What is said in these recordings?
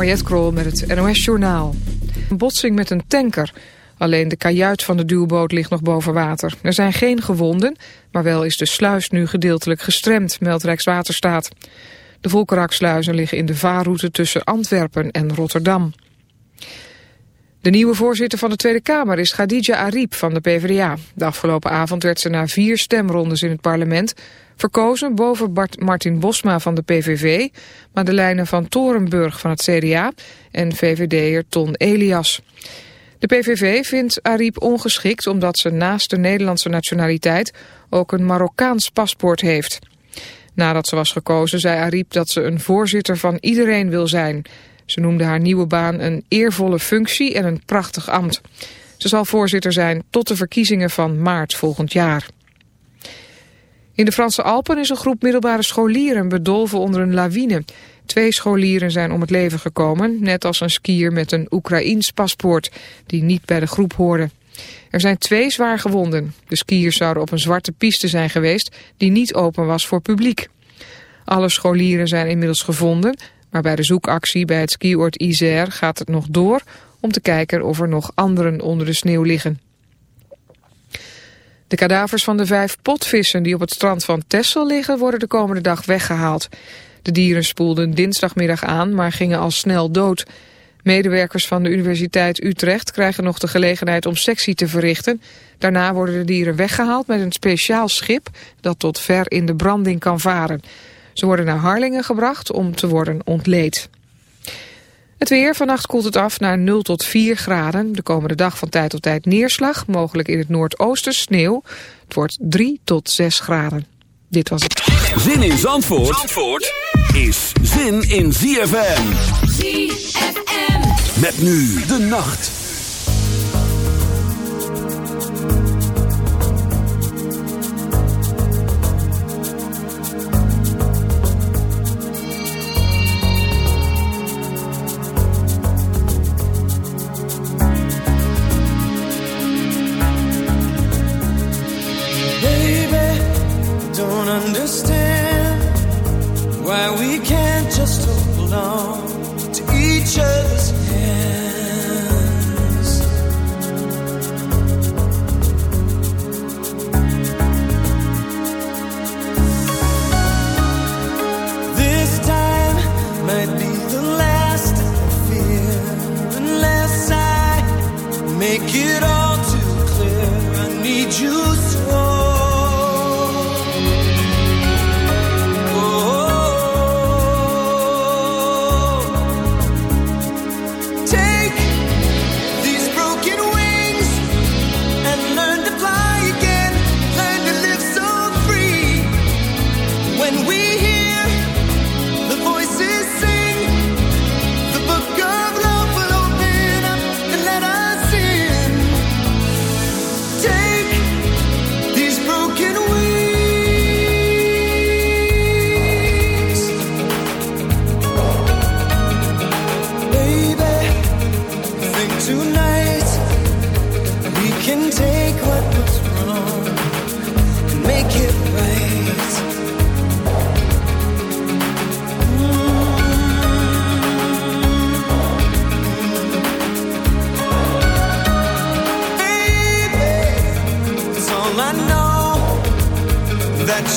Mariette Krol met het NOS Journaal. Een botsing met een tanker. Alleen de kajuit van de duwboot ligt nog boven water. Er zijn geen gewonden, maar wel is de sluis nu gedeeltelijk gestremd, meldt Rijkswaterstaat. De Volkeraksluizen liggen in de vaarroute tussen Antwerpen en Rotterdam. De nieuwe voorzitter van de Tweede Kamer is Khadija Ariep van de PvdA. De afgelopen avond werd ze na vier stemrondes in het parlement verkozen boven Bart Martin Bosma van de PVV, Madeleine van Torenburg van het CDA en VVD'er Ton Elias. De PVV vindt Ariep ongeschikt omdat ze naast de Nederlandse nationaliteit ook een Marokkaans paspoort heeft. Nadat ze was gekozen zei Ariep dat ze een voorzitter van iedereen wil zijn. Ze noemde haar nieuwe baan een eervolle functie en een prachtig ambt. Ze zal voorzitter zijn tot de verkiezingen van maart volgend jaar. In de Franse Alpen is een groep middelbare scholieren bedolven onder een lawine. Twee scholieren zijn om het leven gekomen, net als een skier met een Oekraïns paspoort, die niet bij de groep hoorde. Er zijn twee zwaar gewonden. De skiers zouden op een zwarte piste zijn geweest die niet open was voor publiek. Alle scholieren zijn inmiddels gevonden, maar bij de zoekactie bij het skioord Isère gaat het nog door om te kijken of er nog anderen onder de sneeuw liggen. De kadavers van de vijf potvissen die op het strand van Texel liggen worden de komende dag weggehaald. De dieren spoelden dinsdagmiddag aan, maar gingen al snel dood. Medewerkers van de Universiteit Utrecht krijgen nog de gelegenheid om sectie te verrichten. Daarna worden de dieren weggehaald met een speciaal schip dat tot ver in de branding kan varen. Ze worden naar Harlingen gebracht om te worden ontleed. Het weer, vannacht koelt het af naar 0 tot 4 graden. De komende dag van tijd tot tijd neerslag, mogelijk in het noordoosten sneeuw. Het wordt 3 tot 6 graden. Dit was het. Zin in Zandvoort, Zandvoort is zin in ZFM. ZFM. Met nu de nacht. understand why we can't just hold on.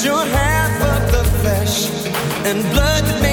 You're half of the flesh and blood that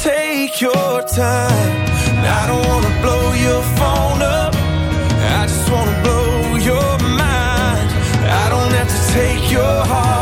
take your time. I don't wanna blow your phone up. I just wanna blow your mind. I don't have to take your heart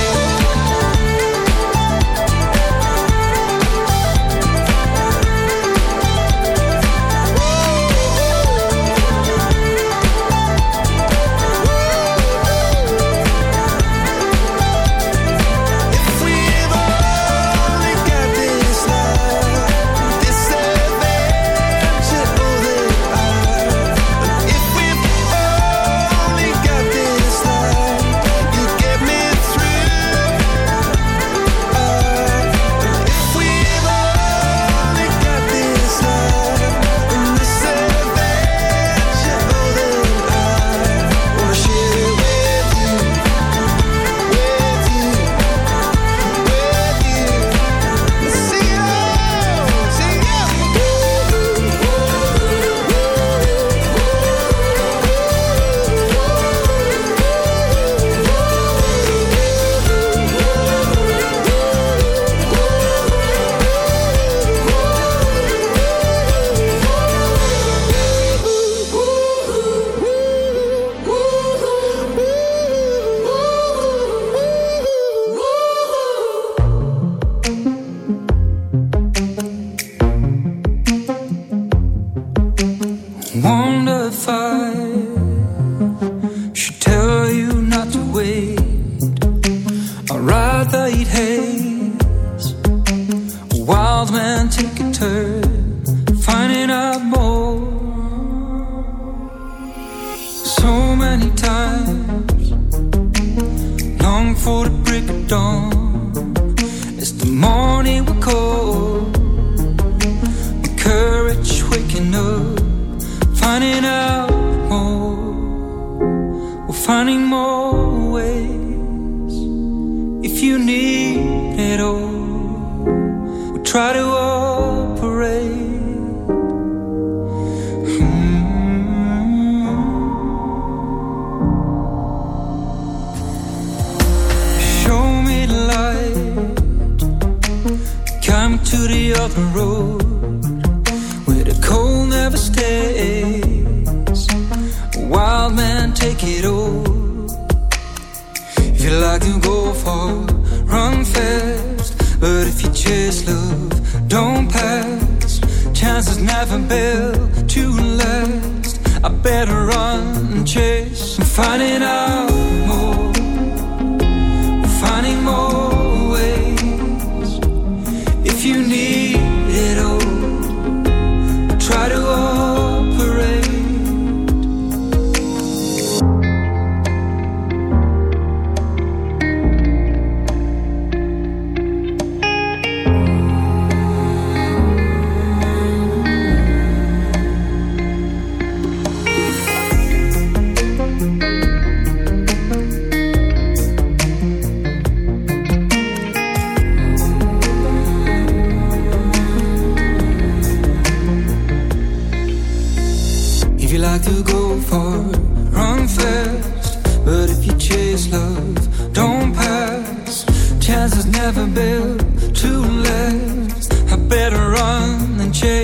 for the break.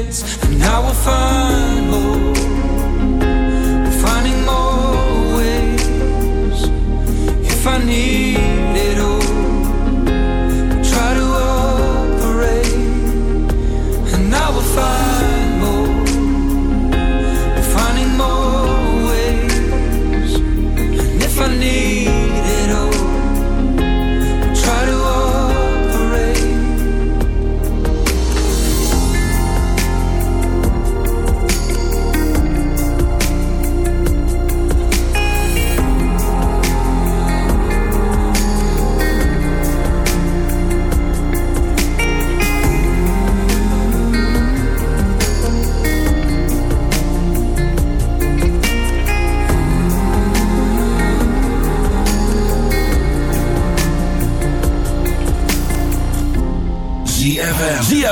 ends, and I will find more. We're finding more ways if I need.